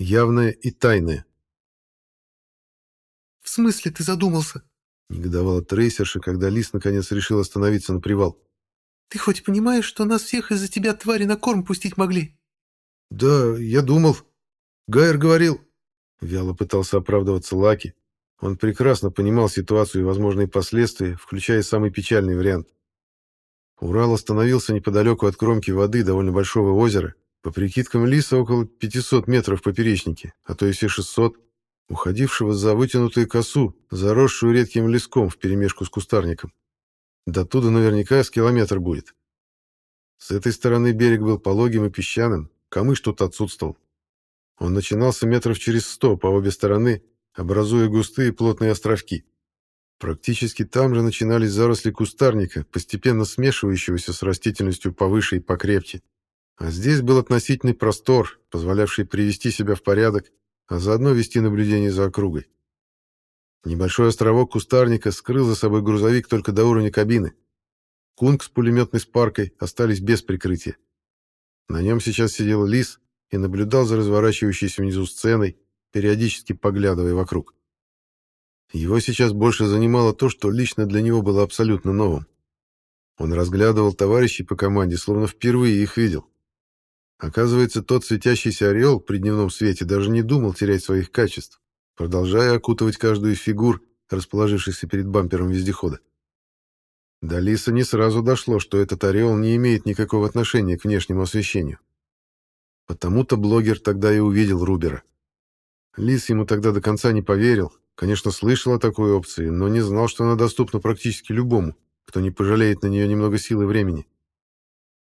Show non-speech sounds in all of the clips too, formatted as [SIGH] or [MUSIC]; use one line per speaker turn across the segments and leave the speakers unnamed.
Явное и тайное.
«В смысле ты задумался?»
— негодовала трейсерша, когда Лис наконец решил остановиться на привал.
«Ты хоть понимаешь, что нас всех из-за тебя твари на корм пустить могли?»
«Да, я думал. Гайер говорил...» Вяло пытался оправдываться Лаки. Он прекрасно понимал ситуацию и возможные последствия, включая самый печальный вариант. Урал остановился неподалеку от кромки воды довольно большого озера, по прикидкам Лиса около 500 метров поперечнике, а то и все 600, уходившего за вытянутую косу, заросшую редким леском вперемешку с кустарником. До туда наверняка с километр будет. С этой стороны берег был пологим и песчаным, камыш тут отсутствовал. Он начинался метров через сто по обе стороны, образуя густые плотные островки. Практически там же начинались заросли кустарника, постепенно смешивающегося с растительностью повыше и покрепче. А здесь был относительный простор, позволявший привести себя в порядок, а заодно вести наблюдение за округой. Небольшой островок кустарника скрыл за собой грузовик только до уровня кабины. Кунг с пулеметной спаркой остались без прикрытия. На нем сейчас сидел Лис и наблюдал за разворачивающейся внизу сценой, периодически поглядывая вокруг. Его сейчас больше занимало то, что лично для него было абсолютно новым. Он разглядывал товарищей по команде, словно впервые их видел. Оказывается, тот светящийся орел при дневном свете даже не думал терять своих качеств, продолжая окутывать каждую из фигур, расположившихся перед бампером вездехода. До Лиса не сразу дошло, что этот орел не имеет никакого отношения к внешнему освещению. Потому-то блогер тогда и увидел Рубера. Лис ему тогда до конца не поверил, конечно, слышал о такой опции, но не знал, что она доступна практически любому, кто не пожалеет на нее немного сил и времени.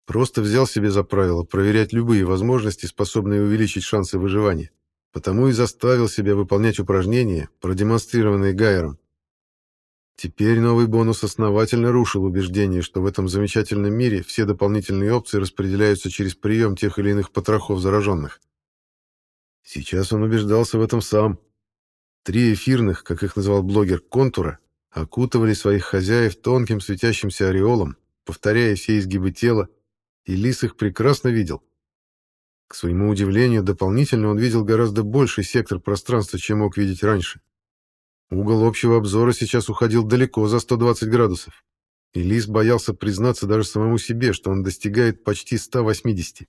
Просто взял себе за правило проверять любые возможности, способные увеличить шансы выживания. Потому и заставил себя выполнять упражнения, продемонстрированные Гайером. Теперь новый бонус основательно рушил убеждение, что в этом замечательном мире все дополнительные опции распределяются через прием тех или иных потрохов зараженных. Сейчас он убеждался в этом сам. Три эфирных, как их назвал блогер, контура окутывали своих хозяев тонким светящимся ореолом, повторяя все изгибы тела, и Лис их прекрасно видел. К своему удивлению, дополнительно он видел гораздо больший сектор пространства, чем мог видеть раньше. Угол общего обзора сейчас уходил далеко за 120 градусов, и Лис боялся признаться даже самому себе, что он достигает почти 180.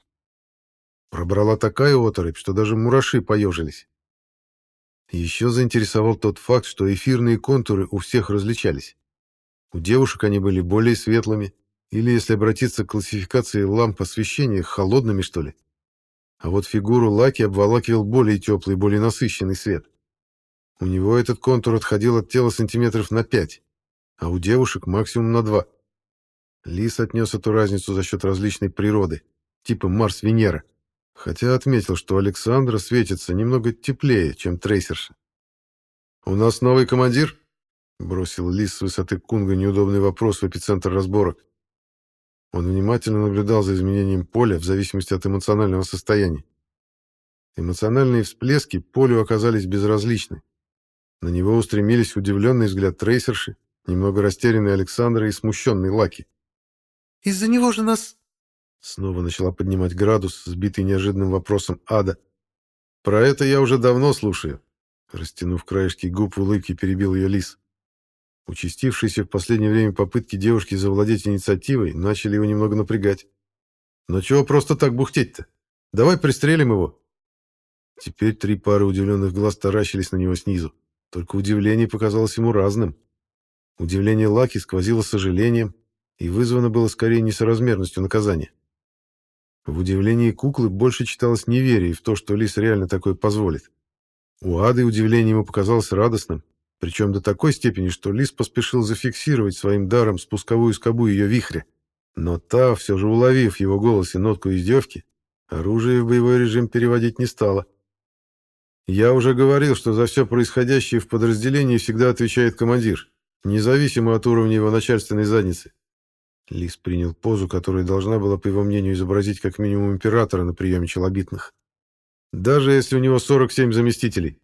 Пробрала такая оторопь, что даже мураши поежились. Еще заинтересовал тот факт, что эфирные контуры у всех различались. У девушек они были более светлыми, или, если обратиться к классификации ламп освещения, холодными, что ли. А вот фигуру Лаки обволакивал более теплый, более насыщенный свет. У него этот контур отходил от тела сантиметров на 5, а у девушек максимум на 2. Лис отнес эту разницу за счет различной природы, типа Марс-Венера, хотя отметил, что Александра светится немного теплее, чем трейсерша. «У нас новый командир?» — бросил Лис с высоты Кунга неудобный вопрос в эпицентр разборок. Он внимательно наблюдал за изменением поля в зависимости от эмоционального состояния. Эмоциональные всплески полю оказались безразличны. На него устремились удивленный взгляд трейсерши, немного растерянный Александра и смущенный Лаки.
«Из-за него же нас...»
Снова начала поднимать градус, сбитый неожиданным вопросом ада. «Про это я уже давно слушаю», — растянув краешки губ в улыбке, перебил ее лис. Участившиеся в последнее время попытки девушки завладеть инициативой начали его немного напрягать. «Но чего просто так бухтеть-то? Давай пристрелим его!» Теперь три пары удивленных глаз таращились на него снизу. Только удивление показалось ему разным. Удивление Лаки сквозило сожалением и вызвано было скорее несоразмерностью наказания. В удивлении куклы больше читалось неверие в то, что Лис реально такое позволит. У Ады удивление ему показалось радостным, причем до такой степени, что Лис поспешил зафиксировать своим даром спусковую скобу ее вихря. Но та, все же уловив его голосе нотку издевки, оружие в боевой режим переводить не стала. «Я уже говорил, что за все происходящее в подразделении всегда отвечает командир, независимо от уровня его начальственной задницы». Лис принял позу, которая должна была, по его мнению, изобразить как минимум императора на приеме челобитных. Даже если у него 47 заместителей.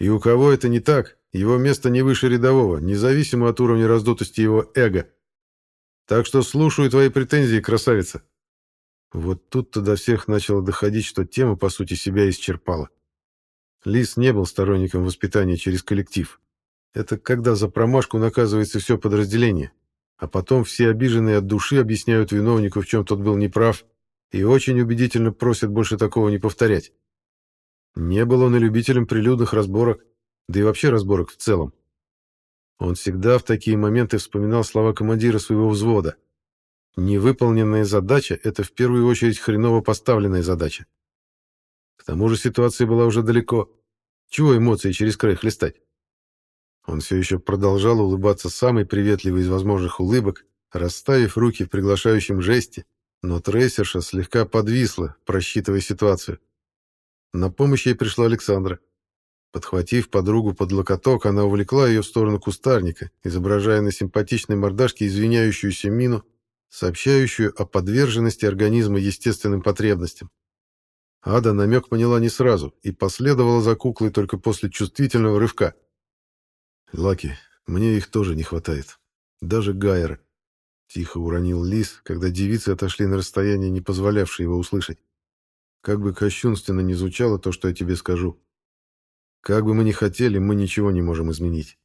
И у кого это не так, его место не выше рядового, независимо от уровня раздутости его эго. Так что слушаю твои претензии, красавица. Вот тут-то до всех начало доходить, что тема, по сути, себя исчерпала. Лис не был сторонником воспитания через коллектив. Это когда за промашку наказывается все подразделение, а потом все обиженные от души объясняют виновнику, в чем тот был неправ, и очень убедительно просят больше такого не повторять. Не был он и любителем прилюдных разборок, да и вообще разборок в целом. Он всегда в такие моменты вспоминал слова командира своего взвода. Невыполненная задача — это в первую очередь хреново поставленная задача. К тому же ситуация была уже далеко. Чего эмоции через край хлестать? Он все еще продолжал улыбаться самой приветливой из возможных улыбок, расставив руки в приглашающем жесте, но трейсерша слегка подвисла, просчитывая ситуацию. На помощь ей пришла Александра. Подхватив подругу под локоток, она увлекла ее в сторону кустарника, изображая на симпатичной мордашке извиняющуюся мину, сообщающую о подверженности организма естественным потребностям. Ада намек поняла не сразу и последовала за куклой только после чувствительного рывка. «Лаки, мне их тоже не хватает. Даже Гайера», — тихо уронил Лис, когда девицы отошли на расстояние, не позволявшее его услышать. «Как бы кощунственно ни звучало то, что я тебе скажу, как бы мы ни хотели, мы ничего не можем изменить.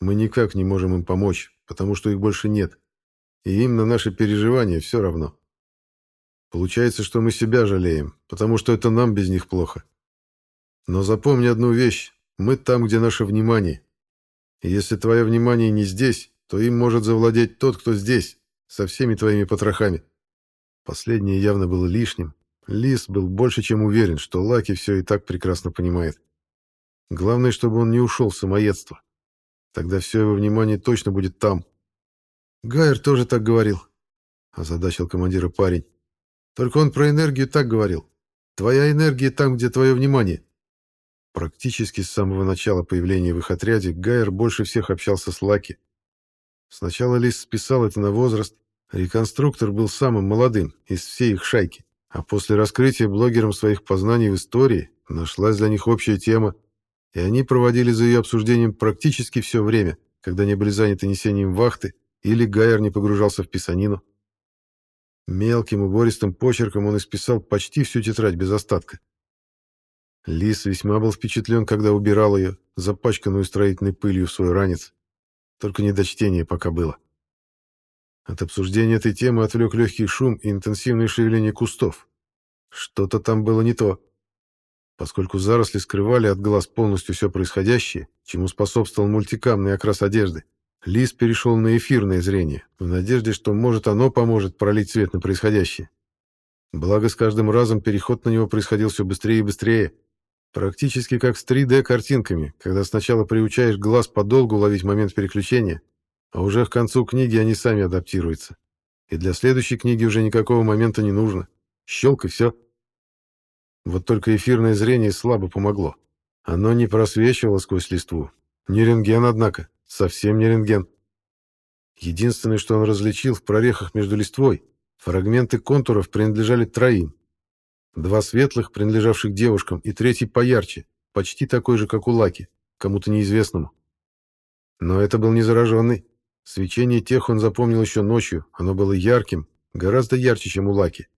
Мы никак не можем им помочь, потому что их больше нет. И им на наши переживания все равно. Получается, что мы себя жалеем, потому что это нам без них плохо. Но запомни одну вещь. Мы там, где наше внимание. И если твое внимание не здесь, то им может завладеть тот, кто здесь, со всеми твоими потрохами. Последнее явно было лишним. Лис был больше чем уверен, что Лаки все и так прекрасно понимает. Главное, чтобы он не ушел в самоедство. Тогда все его внимание точно будет там. Гайер тоже так говорил, озадачил командира парень. Только он про энергию так говорил. Твоя энергия там, где твое внимание. Практически с самого начала появления в их отряде Гайер больше всех общался с Лаки. Сначала Лис списал это на возраст. Реконструктор был самым молодым из всей их шайки. А после раскрытия блогером своих познаний в истории нашлась для них общая тема и они проводили за ее обсуждением практически все время, когда не были заняты несением вахты или Гайер не погружался в писанину. Мелким убористым почерком он исписал почти всю тетрадь без остатка. Лис весьма был впечатлен, когда убирал ее, запачканную строительной пылью в свой ранец. Только не до чтения пока было. От обсуждения этой темы отвлек легкий шум и интенсивное шевеление кустов. Что-то там было не то. Поскольку заросли скрывали от глаз полностью все происходящее, чему способствовал мультикамный окрас одежды, Лис перешел на эфирное зрение, в надежде, что, может, оно поможет пролить свет на происходящее. Благо, с каждым разом переход на него происходил все быстрее и быстрее, практически как с 3D-картинками, когда сначала приучаешь глаз подолгу ловить момент переключения, а уже к концу книги они сами адаптируются. И для следующей книги уже никакого момента не нужно. Щелк и все. Вот только эфирное зрение слабо помогло. Оно не просвечивало сквозь листву. Не рентген, однако. Совсем не рентген. Единственное, что он различил в прорехах между листвой, фрагменты контуров принадлежали троим. Два светлых, принадлежавших девушкам, и третий поярче, почти такой же, как у Лаки, кому-то неизвестному. Но это был не зараженный. Свечение тех он запомнил еще ночью, оно было ярким, гораздо ярче, чем у Лаки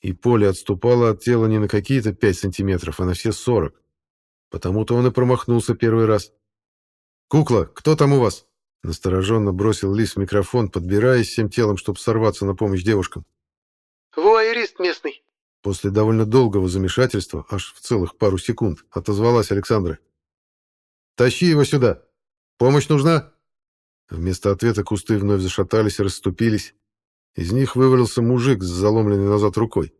и поле отступало от тела не на какие-то 5 сантиметров, а на все 40. Потому-то он и промахнулся первый раз. «Кукла, кто там у вас?» Настороженно бросил Лис в микрофон, подбираясь всем телом, чтобы сорваться на помощь девушкам.
«Вуайерист местный».
После довольно долгого замешательства, аж в целых пару секунд, отозвалась Александра. «Тащи его сюда! Помощь нужна?» Вместо ответа кусты вновь зашатались и расступились. Из них вывалился мужик с заломленной назад рукой.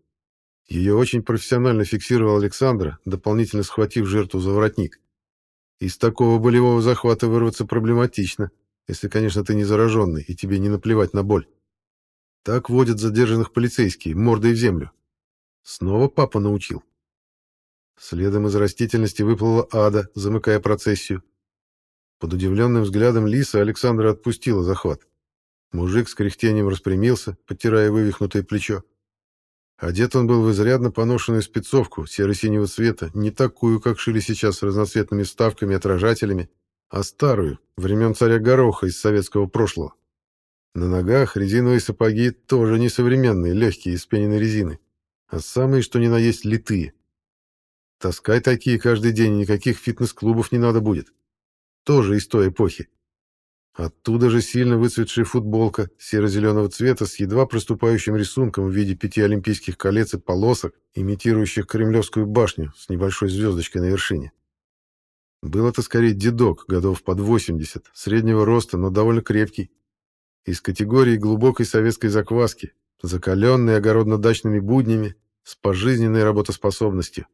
Ее очень профессионально фиксировал Александра, дополнительно схватив жертву за воротник. Из такого болевого захвата вырваться проблематично, если, конечно, ты не зараженный и тебе не наплевать на боль. Так водят задержанных полицейские, мордой в землю. Снова папа научил. Следом из растительности выплыла ада, замыкая процессию. Под удивленным взглядом Лиса Александра отпустила захват. Мужик с кряхтением распрямился, потирая вывихнутое плечо. Одет он был в изрядно поношенную спецовку серо-синего цвета, не такую, как шили сейчас с разноцветными вставками и отражателями, а старую, времен царя Гороха из советского прошлого. На ногах резиновые сапоги тоже не современные, легкие, из пененной резины, а самые, что ни на есть, литые. Таскай такие каждый день, никаких фитнес-клубов не надо будет. Тоже из той эпохи. Оттуда же сильно выцветшая футболка серо-зеленого цвета с едва проступающим рисунком в виде пяти олимпийских колец и полосок, имитирующих Кремлевскую башню с небольшой звездочкой на вершине. Был это скорее дедок, годов под 80, среднего роста, но довольно крепкий. Из категории глубокой советской закваски, закаленный огородно-дачными буднями, с пожизненной работоспособностью.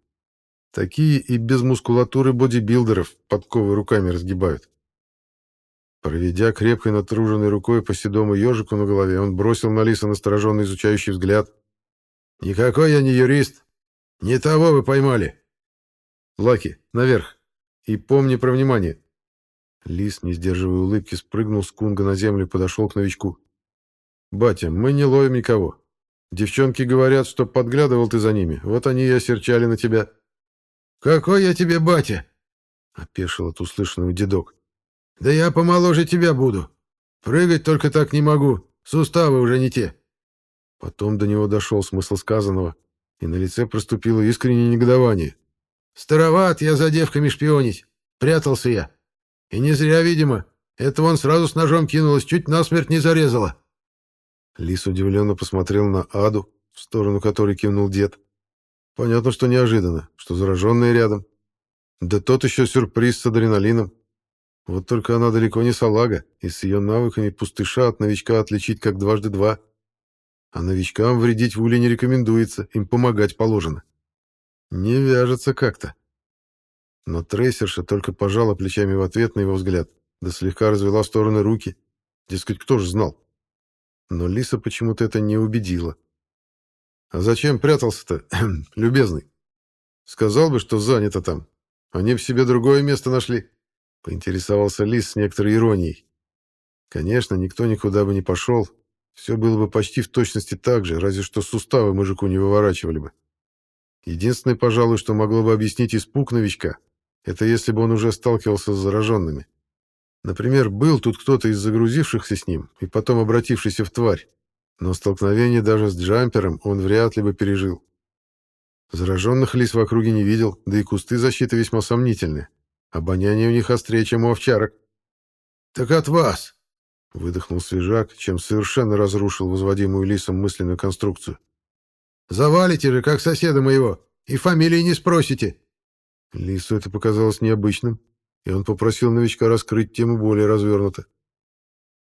Такие и без мускулатуры бодибилдеров подковы руками разгибают. Проведя крепкой натруженной рукой по седому ежику на голове, он бросил на Лиса настороженный изучающий взгляд. «Никакой я не юрист. Не того вы поймали». «Лаки, наверх. И помни про внимание». Лис, не сдерживая улыбки, спрыгнул с кунга на землю и подошел к новичку. «Батя, мы не ловим никого. Девчонки говорят, что подглядывал ты за ними. Вот они и осерчали на тебя». «Какой я тебе батя?» — опешил от услышанного дедок. «Да я помоложе тебя буду. Прыгать только так не могу. Суставы уже не те». Потом до него дошел смысл сказанного, и на лице проступило искреннее негодование. «Староват я за девками шпионить. Прятался я. И не зря, видимо. Это он сразу с ножом кинулась, чуть насмерть не зарезала». Лис удивленно посмотрел на Аду, в сторону которой кивнул дед. Понятно, что неожиданно, что зараженные рядом. Да тот еще сюрприз с адреналином. Вот только она далеко не салага, и с ее навыками пустыша от новичка отличить как дважды два. А новичкам вредить в уле не рекомендуется, им помогать положено. Не вяжется как-то. Но трейсерша только пожала плечами в ответ на его взгляд, да слегка развела в стороны руки. Дескать, кто же знал? Но Лиса почему-то это не убедила. А зачем прятался-то, [CLEARS THROAT] любезный? Сказал бы, что занято там. Они в себе другое место нашли. Поинтересовался Лис с некоторой иронией. Конечно, никто никуда бы не пошел. Все было бы почти в точности так же, разве что суставы мужику не выворачивали бы. Единственное, пожалуй, что могло бы объяснить испуг новичка, это если бы он уже сталкивался с зараженными. Например, был тут кто-то из загрузившихся с ним и потом обратившийся в тварь. Но столкновение даже с джампером он вряд ли бы пережил. Зараженных лис в округе не видел, да и кусты защиты весьма сомнительны. Обоняние у них острее, чем у овчарок. «Так от вас!» — выдохнул свежак, чем совершенно разрушил возводимую лисом мысленную конструкцию. «Завалите же, как соседа моего, и фамилии не спросите!» Лису это показалось необычным, и он попросил новичка раскрыть тему более развернуто.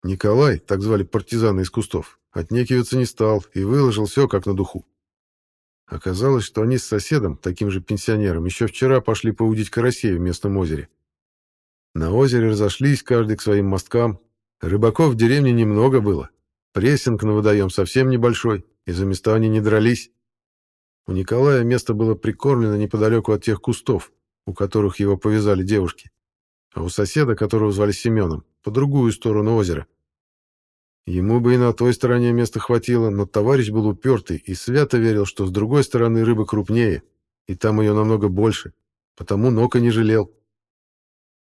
Николай, так звали партизана из кустов, отнекиваться не стал и выложил все как на духу. Оказалось, что они с соседом, таким же пенсионером, еще вчера пошли поудить карасей в местном озере. На озере разошлись каждый к своим мосткам. Рыбаков в деревне немного было. Прессинг на водоем совсем небольшой, и за места они не дрались. У Николая место было прикормлено неподалеку от тех кустов, у которых его повязали девушки а у соседа, которого звали Семеном, по другую сторону озера. Ему бы и на той стороне места хватило, но товарищ был упертый и свято верил, что с другой стороны рыба крупнее, и там ее намного больше, потому нока не жалел.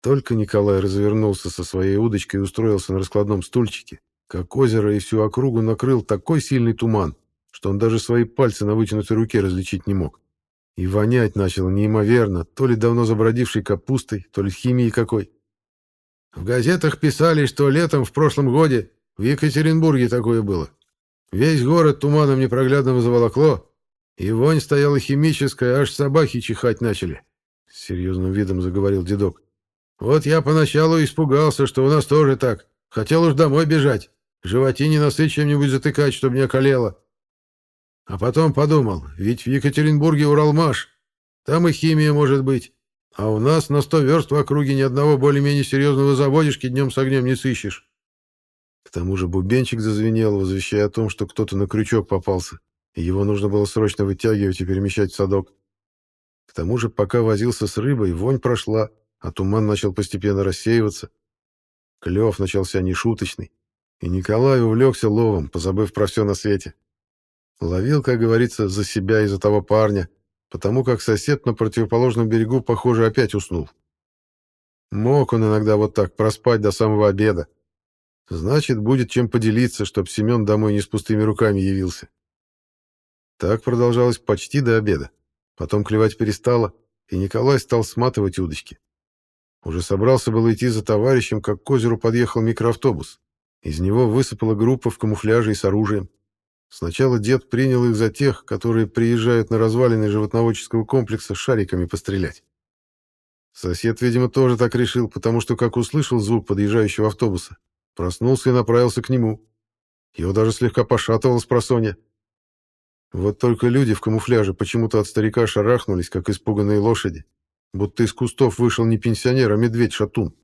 Только Николай развернулся со своей удочкой и устроился на раскладном стульчике, как озеро и всю округу накрыл такой сильный туман, что он даже свои пальцы на вытянутой руке различить не мог. И вонять начало неимоверно, то ли давно забродившей капустой, то ли химией какой. В газетах писали, что летом в прошлом годе в Екатеринбурге такое было. Весь город туманом непроглядного заволокло, и вонь стояла химическая, аж собаки чихать начали. С серьезным видом заговорил дедок. Вот я поначалу испугался, что у нас тоже так. Хотел уж домой бежать. Животине носы чем-нибудь затыкать, чтобы не околело. А потом подумал, ведь в Екатеринбурге Уралмаш, там и химия может быть. А у нас на сто верст в округе ни одного более-менее серьезного заводишки днем с огнем не сыщешь. К тому же бубенчик зазвенел, возвещая о том, что кто-то на крючок попался, и его нужно было срочно вытягивать и перемещать в садок. К тому же, пока возился с рыбой, вонь прошла, а туман начал постепенно рассеиваться. Клев начался нешуточный, и Николай увлекся ловом, позабыв про все на свете. Ловил, как говорится, за себя и за того парня, потому как сосед на противоположном берегу, похоже, опять уснул. Мог он иногда вот так проспать до самого обеда. Значит, будет чем поделиться, чтоб Семен домой не с пустыми руками явился. Так продолжалось почти до обеда. Потом клевать перестало, и Николай стал сматывать удочки. Уже собрался было идти за товарищем, как к озеру подъехал микроавтобус. Из него высыпала группа в камуфляже и с оружием. Сначала дед принял их за тех, которые приезжают на развалины животноводческого комплекса шариками пострелять. Сосед, видимо, тоже так решил, потому что, как услышал звук подъезжающего автобуса, проснулся и направился к нему. Его даже слегка пошатывало с просонья. Вот только люди в камуфляже почему-то от старика шарахнулись, как испуганные лошади, будто из кустов вышел не пенсионер, а медведь-шатун.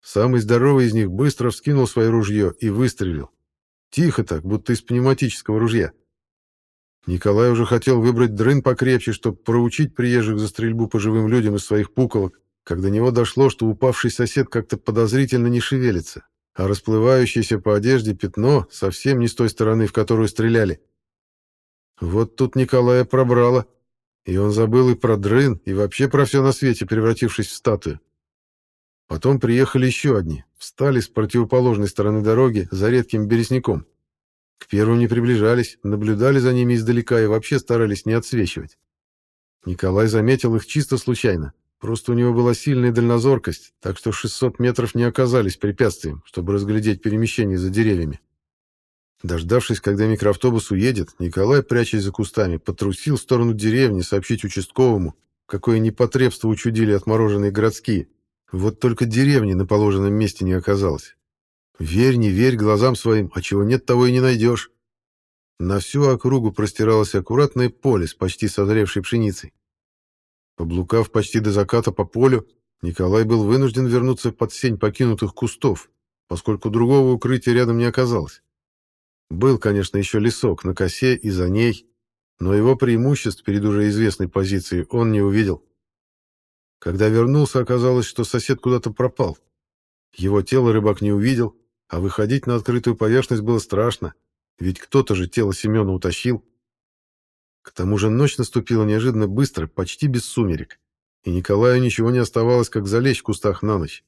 Самый здоровый из них быстро вскинул свое ружье и выстрелил. Тихо так, будто из пневматического ружья. Николай уже хотел выбрать дрын покрепче, чтобы проучить приезжих за стрельбу по живым людям из своих пуколок, когда до него дошло, что упавший сосед как-то подозрительно не шевелится, а расплывающееся по одежде пятно совсем не с той стороны, в которую стреляли. Вот тут Николая пробрало, и он забыл и про дрын, и вообще про все на свете, превратившись в статую. Потом приехали еще одни, встали с противоположной стороны дороги за редким березняком. К первым не приближались, наблюдали за ними издалека и вообще старались не отсвечивать. Николай заметил их чисто случайно. Просто у него была сильная дальнозоркость, так что 600 метров не оказались препятствием, чтобы разглядеть перемещение за деревьями. Дождавшись, когда микроавтобус уедет, Николай, прячась за кустами, потрусил в сторону деревни сообщить участковому, какое непотребство учудили отмороженные городские. Вот только деревни на положенном месте не оказалось. Верь, не верь глазам своим, а чего нет, того и не найдешь. На всю округу простиралось аккуратное поле с почти созревшей пшеницей. Поблукав почти до заката по полю, Николай был вынужден вернуться под сень покинутых кустов, поскольку другого укрытия рядом не оказалось. Был, конечно, еще лесок на косе и за ней, но его преимуществ перед уже известной позицией он не увидел. Когда вернулся, оказалось, что сосед куда-то пропал. Его тело рыбак не увидел, а выходить на открытую поверхность было страшно, ведь кто-то же тело Семена утащил. К тому же ночь наступила неожиданно быстро, почти без сумерек, и Николаю ничего не оставалось, как залечь в кустах на ночь.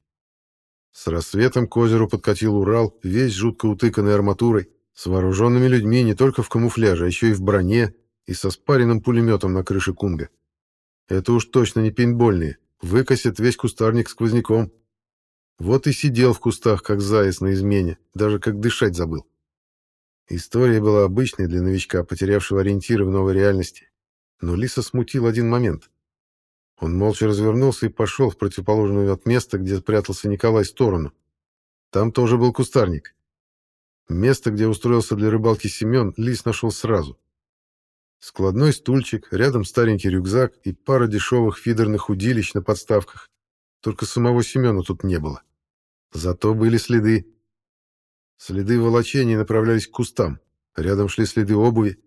С рассветом к озеру подкатил Урал, весь жутко утыканный арматурой, с вооруженными людьми не только в камуфляже, а еще и в броне и со спаренным пулеметом на крыше Кунга. Это уж точно не пейнтбольные. Выкосит весь кустарник сквозняком. Вот и сидел в кустах, как заяц на измене, даже как дышать забыл. История была обычной для новичка, потерявшего ориентиры в новой реальности. Но Лиса смутил один момент. Он молча развернулся и пошел в противоположную от места, где спрятался Николай, сторону. Там тоже был кустарник. Место, где устроился для рыбалки Семен, Лис нашел сразу. Складной стульчик, рядом старенький рюкзак и пара дешевых фидерных удилищ на подставках. Только самого Семена тут не было. Зато были следы. Следы волочения направлялись к кустам. Рядом шли следы обуви.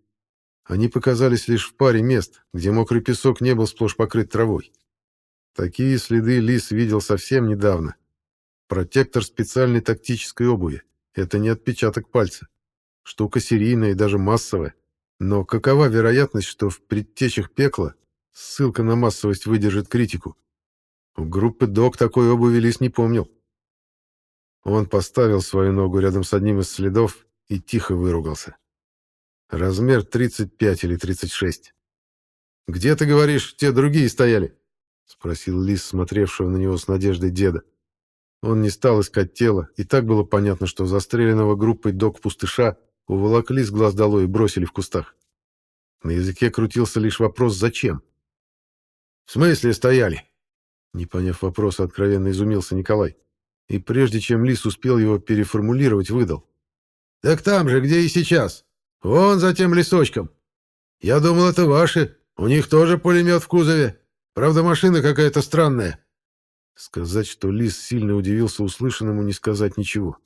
Они показались лишь в паре мест, где мокрый песок не был сплошь покрыт травой. Такие следы Лис видел совсем недавно. Протектор специальной тактической обуви. Это не отпечаток пальца. Штука серийная и даже массовая. Но какова вероятность, что в предтечах пекла ссылка на массовость выдержит критику? У группы ДОК такой обуви Лис не помнил. Он поставил свою ногу рядом с одним из следов и тихо выругался. Размер 35 или 36. «Где, ты говоришь, те другие стояли?» — спросил Лис, смотревшего на него с надеждой деда. Он не стал искать тело, и так было понятно, что застреленного группой док-пустыша уволокли с глаз долой и бросили в кустах. На языке крутился лишь вопрос «зачем?». «В смысле стояли?» Не поняв вопроса, откровенно изумился Николай. И прежде чем Лис успел его переформулировать, выдал. «Так там же, где и сейчас. Вон за тем лесочком. Я думал, это ваши. У них тоже пулемет в кузове. Правда, машина какая-то странная». Сказать, что Лис сильно удивился услышанному, не сказать ничего.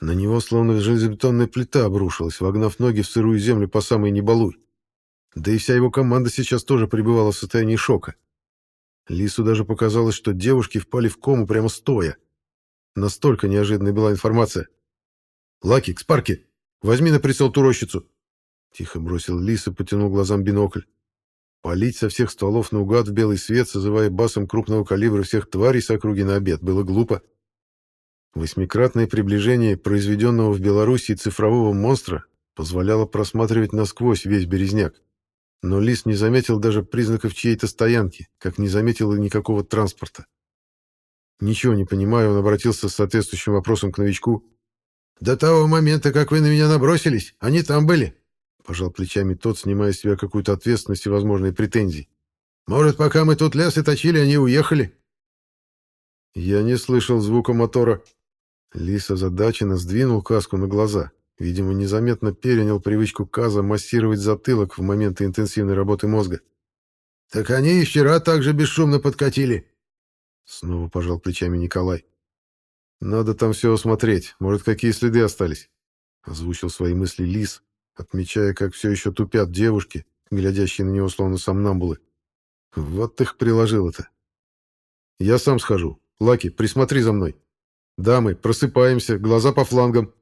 На него словно железобетонная плита обрушилась, вогнав ноги в сырую землю по самой небалуй. Да и вся его команда сейчас тоже пребывала в состоянии шока. Лису даже показалось, что девушки впали в кому прямо стоя. Настолько неожиданной была информация. «Лаки, к Спарке! Возьми на прицел ту рощицу!» Тихо бросил Лис и потянул глазам бинокль. Полить со всех стволов наугад в белый свет, созывая басом крупного калибра всех тварей с округи на обед, было глупо. Восьмикратное приближение произведенного в Белоруссии цифрового монстра позволяло просматривать насквозь весь березняк. Но Лис не заметил даже признаков чьей-то стоянки, как не заметил и никакого транспорта. Ничего не понимая, он обратился с соответствующим вопросом к новичку. «До того момента, как вы на меня набросились, они там были», — пожал плечами тот, снимая с себя какую-то ответственность и возможные претензии. «Может, пока мы тут лес и точили, они уехали?» Я не слышал звука мотора. Лис озадаченно сдвинул каску на глаза. Видимо, незаметно перенял привычку Каза массировать затылок в моменты интенсивной работы мозга. «Так они и вчера так же бесшумно подкатили!» Снова пожал плечами Николай. «Надо там все осмотреть. Может, какие следы остались?» Озвучил свои мысли Лис, отмечая, как все еще тупят девушки, глядящие на него словно сомнамбулы. Вот их приложил это. «Я сам схожу. Лаки, присмотри за мной. Дамы, просыпаемся, глаза по флангам».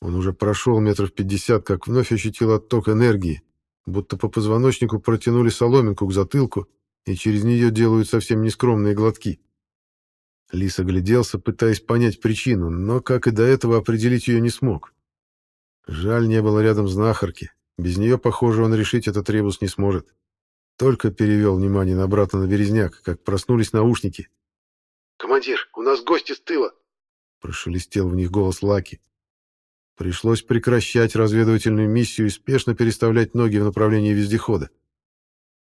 Он уже прошел метров пятьдесят, как вновь ощутил отток энергии, будто по позвоночнику протянули соломинку к затылку, и через нее делают совсем нескромные глотки. Лис огляделся, пытаясь понять причину, но, как и до этого, определить ее не смог. Жаль, не было рядом знахарки. Без нее, похоже, он решить этот ребус не сможет. Только перевел внимание на брата на березняк, как проснулись наушники.
«Командир, у нас гости с тыла!»
Прошелестел в них голос Лаки. Пришлось прекращать разведывательную миссию и спешно переставлять ноги в направлении вездехода.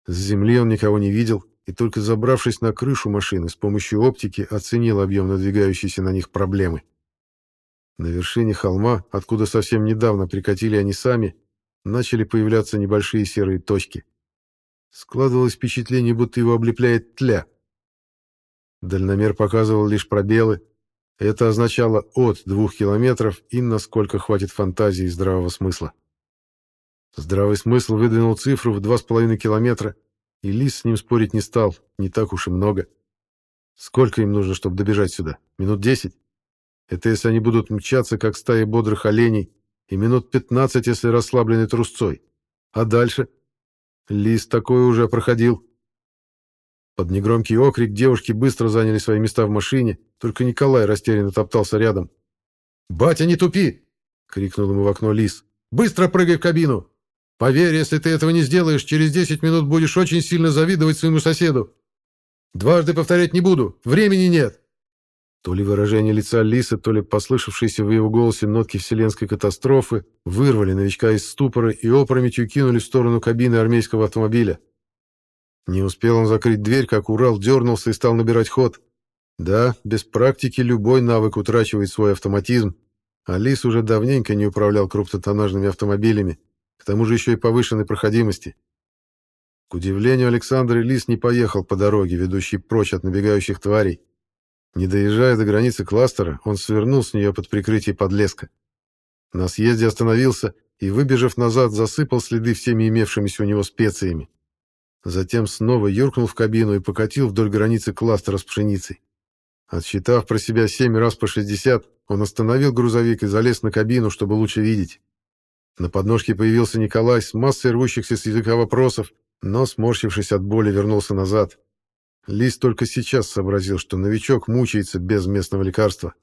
С земли он никого не видел, и только забравшись на крышу машины с помощью оптики оценил объем надвигающейся на них проблемы. На вершине холма, откуда совсем недавно прикатили они сами, начали появляться небольшие серые точки. Складывалось впечатление, будто его облепляет тля. Дальномер показывал лишь пробелы, это означало от двух километров и насколько хватит фантазии и здравого смысла. Здравый смысл выдвинул цифру в два с половиной километра, и Лис с ним спорить не стал, не так уж и много. Сколько им нужно, чтобы добежать сюда? Минут десять? Это если они будут мчаться, как стая бодрых оленей, и минут пятнадцать, если расслаблены трусцой. А дальше? Лис такое уже проходил. Под негромкий окрик девушки быстро заняли свои места в машине, только Николай растерянно топтался рядом. «Батя, не тупи!» — крикнул ему в окно Лис. «Быстро прыгай в кабину! Поверь, если ты этого не сделаешь, через десять минут будешь очень сильно завидовать своему соседу. Дважды повторять не буду, времени нет!» То ли выражение лица Лиса, то ли послышавшиеся в его голосе нотки вселенской катастрофы вырвали новичка из ступора и опрометью кинули в сторону кабины армейского автомобиля. Не успел он закрыть дверь, как Урал дернулся и стал набирать ход. Да, без практики любой навык утрачивает свой автоматизм, а Лис уже давненько не управлял крупнотоннажными автомобилями, к тому же еще и повышенной проходимости. К удивлению Александра, Лис не поехал по дороге, ведущей прочь от набегающих тварей. Не доезжая до границы кластера, он свернул с нее под прикрытие подлеска. На съезде остановился и, выбежав назад, засыпал следы всеми имевшимися у него специями. Затем снова юркнул в кабину и покатил вдоль границы кластера с пшеницей. Отсчитав про себя семь раз по шестьдесят, он остановил грузовик и залез на кабину, чтобы лучше видеть. На подножке появился Николай с массой рвущихся с языка вопросов, но, сморщившись от боли, вернулся назад. Лис только сейчас сообразил, что новичок мучается без местного лекарства.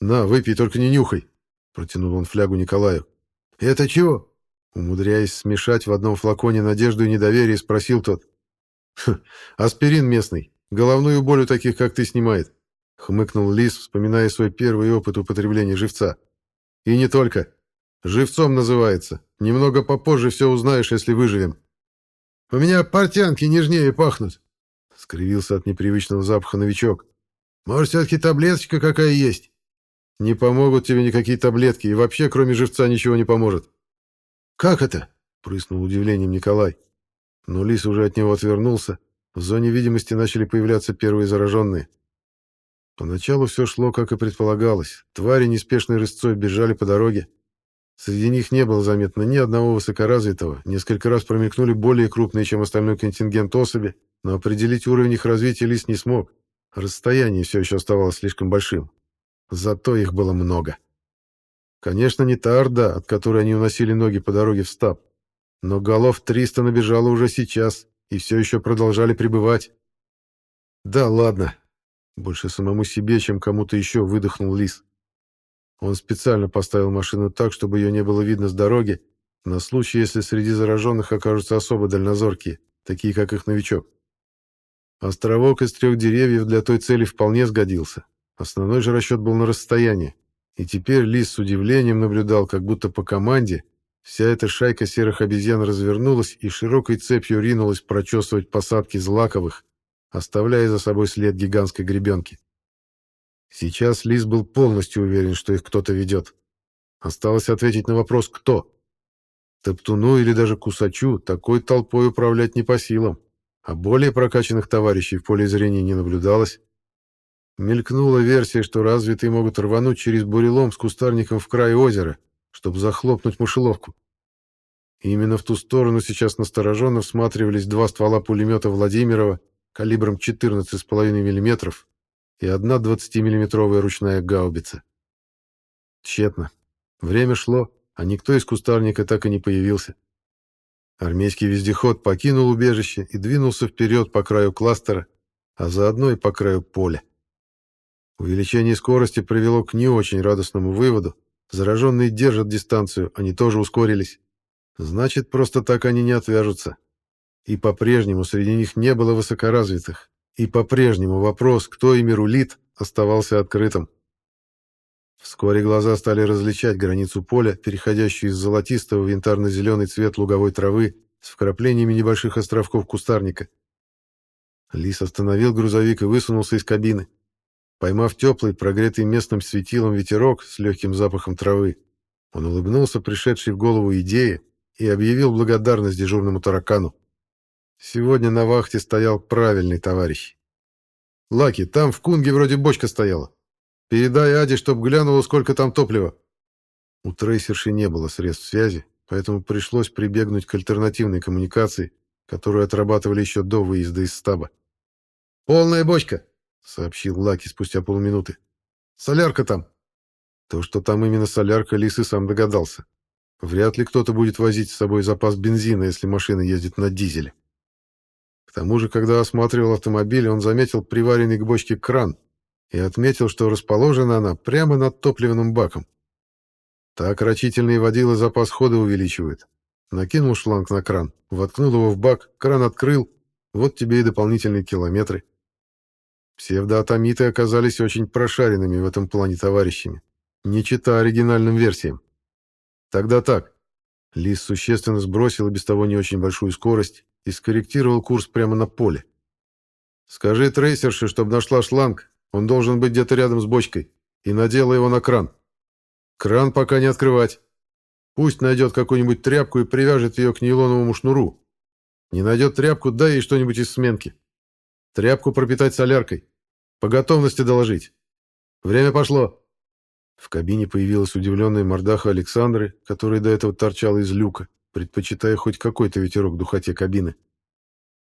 «На, выпей, только не нюхай», — протянул он флягу Николаю. «Это чего?» Умудряясь смешать в одном флаконе надежду и недоверие, спросил тот. «Хм, «Аспирин местный. Головную боль у таких, как ты, снимает», — хмыкнул Лис, вспоминая свой первый опыт употребления живца. «И не только. Живцом называется. Немного попозже все узнаешь, если выживем». «У меня портянки нежнее пахнут», — скривился от непривычного запаха новичок. «Может, все-таки таблеточка какая есть?» «Не помогут тебе никакие таблетки, и вообще, кроме живца, ничего не поможет. «Как это?» — прыснул удивлением Николай. Но лис уже от него отвернулся. В зоне видимости начали появляться первые зараженные. Поначалу все шло, как и предполагалось. Твари неспешной рысцой бежали по дороге. Среди них не было заметно ни одного высокоразвитого. Несколько раз промелькнули более крупные, чем остальной контингент особи, но определить уровень их развития лис не смог. Расстояние все еще оставалось слишком большим. Зато их было много. Конечно, не та орда, от которой они уносили ноги по дороге в стаб. Но голов 300 набежало уже сейчас, и все еще продолжали пребывать. Да, ладно. Больше самому себе, чем кому-то еще, выдохнул Лис. Он специально поставил машину так, чтобы ее не было видно с дороги, на случай, если среди зараженных окажутся особо дальнозоркие, такие как их новичок. Островок из трех деревьев для той цели вполне сгодился. Основной же расчет был на расстояние. И теперь Лис с удивлением наблюдал, как будто по команде вся эта шайка серых обезьян развернулась и широкой цепью ринулась прочесывать посадки злаковых, оставляя за собой след гигантской гребенки. Сейчас Лис был полностью уверен, что их кто-то ведет. Осталось ответить на вопрос «кто?». Топтуну или даже Кусачу такой толпой управлять не по силам, а более прокачанных товарищей в поле зрения не наблюдалось. Мелькнула версия, что развитые могут рвануть через бурелом с кустарником в край озера, чтобы захлопнуть мышеловку. И именно в ту сторону сейчас настороженно всматривались два ствола пулемета Владимирова калибром 14,5 мм и одна 20-миллиметровая ручная гаубица. Тщетно. Время шло, а никто из кустарника так и не появился. Армейский вездеход покинул убежище и двинулся вперед по краю кластера, а заодно и по краю поля. Увеличение скорости привело к не очень радостному выводу. Зараженные держат дистанцию, они тоже ускорились. Значит, просто так они не отвяжутся. И по-прежнему среди них не было высокоразвитых. И по-прежнему вопрос, кто ими рулит, оставался открытым. Вскоре глаза стали различать границу поля, переходящую из золотистого в янтарно-зеленый цвет луговой травы с вкраплениями небольших островков кустарника. Лис остановил грузовик и высунулся из кабины. Поймав теплый, прогретый местным светилом ветерок с легким запахом травы, он улыбнулся пришедшей в голову идее и объявил благодарность дежурному таракану. Сегодня на вахте стоял правильный товарищ. «Лаки, там в кунге вроде бочка стояла. Передай Аде, чтоб глянула, сколько там топлива». У трейсерши не было средств связи, поэтому пришлось прибегнуть к альтернативной коммуникации, которую отрабатывали еще до выезда из стаба. «Полная бочка!» — сообщил Лаки спустя полминуты. «Солярка там». То, что там именно солярка, Лис сам догадался. Вряд ли кто-то будет возить с собой запас бензина, если машина ездит на дизеле. К тому же, когда осматривал автомобиль, он заметил приваренный к бочке кран и отметил, что расположена она прямо над топливным баком. Так рачительные водилы запас хода увеличивают. Накинул шланг на кран, воткнул его в бак, кран открыл, вот тебе и дополнительные километры. Псевдоатомиты оказались очень прошаренными в этом плане товарищами, не чита оригинальным версиям. Тогда так. Лис существенно сбросил без того не очень большую скорость и скорректировал курс прямо на поле. «Скажи трейсерше, чтобы нашла шланг, он должен быть где-то рядом с бочкой, и надела его на кран. Кран пока не открывать. Пусть найдет какую-нибудь тряпку и привяжет ее к нейлоновому шнуру. Не найдет тряпку, дай ей что-нибудь из сменки. Тряпку пропитать соляркой. По готовности доложить. Время пошло. В кабине появилась удивленная мордаха Александры, которая до этого торчала из люка, предпочитая хоть какой-то ветерок духоте кабины.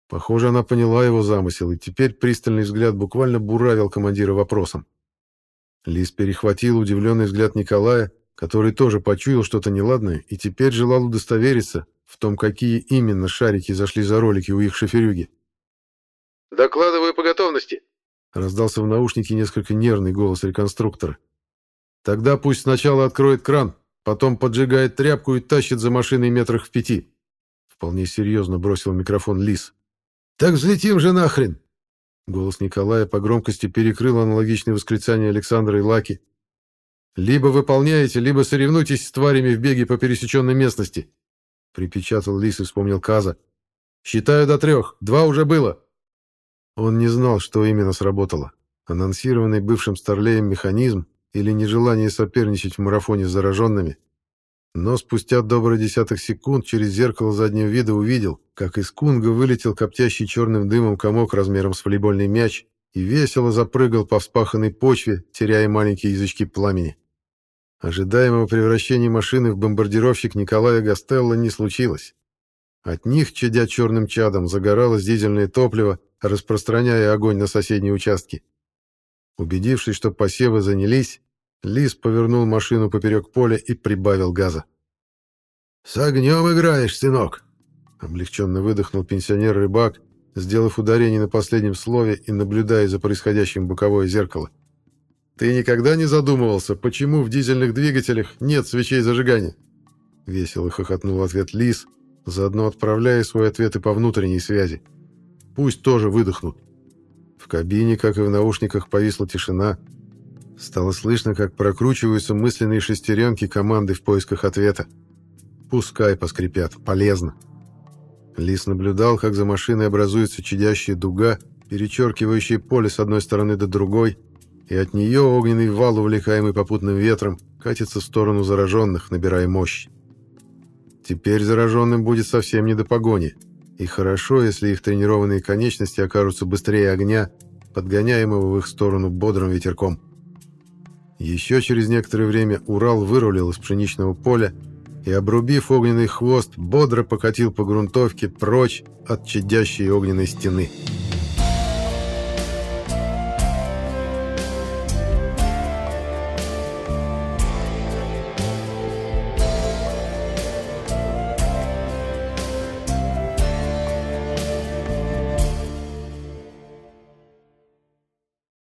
Похоже, она поняла его замысел, и теперь пристальный взгляд буквально буравил командира вопросом. Лис перехватил удивленный взгляд Николая, который тоже почуял что-то неладное и теперь желал удостовериться в том, какие именно шарики зашли за ролики у их шоферюги.
«Докладываю по готовности», —
раздался в наушнике несколько нервный голос реконструктора. «Тогда пусть сначала откроет кран, потом поджигает тряпку и тащит за машиной метрах в пяти». Вполне серьезно бросил микрофон Лис. «Так взлетим же нахрен!» Голос Николая по громкости перекрыл аналогичные восклицания Александра и Лаки. «Либо выполняете, либо соревнуйтесь с тварями в беге по пересеченной местности», припечатал Лис и вспомнил Каза. «Считаю до трех. Два уже было». Он не знал, что именно сработало. Анонсированный бывшим Старлеем механизм или нежелание соперничать в марафоне с зараженными – но спустя добрый десяток секунд через зеркало заднего вида увидел, как из кунга вылетел коптящий черным дымом комок размером с волейбольный мяч и весело запрыгал по вспаханной почве, теряя маленькие язычки пламени. Ожидаемого превращения машины в бомбардировщик Николая Гастелла не случилось. От них, чадя черным чадом, загоралось дизельное топливо, распространяя огонь на соседние участки. Убедившись, что посевы занялись, Лис повернул машину поперек поля и прибавил газа. «С огнем играешь, сынок!» Облегченно выдохнул пенсионер-рыбак, сделав ударение на последнем слове и наблюдая за происходящим боковое зеркало. «Ты никогда не задумывался, почему в дизельных двигателях нет свечей зажигания?» — весело хохотнул в ответ Лис, заодно отправляя свой ответ и по внутренней связи. «Пусть тоже выдохнут». В кабине, как и в наушниках, повисла тишина. Стало слышно, как прокручиваются мысленные шестеренки команды в поисках ответа. Пускай поскрипят, полезно. Лис наблюдал, как за машиной образуется чадящая дуга, перечеркивающая поле с одной стороны до другой, и от нее огненный вал, увлекаемый попутным ветром, катится в сторону зараженных, набирая мощь. Теперь зараженным будет совсем не до погони, и хорошо, если их тренированные конечности окажутся быстрее огня, подгоняемого в их сторону бодрым ветерком. Еще через некоторое время Урал вырулил из пшеничного поля и, обрубив огненный хвост, бодро покатил по грунтовке прочь от чадящей огненной стены. «Связь»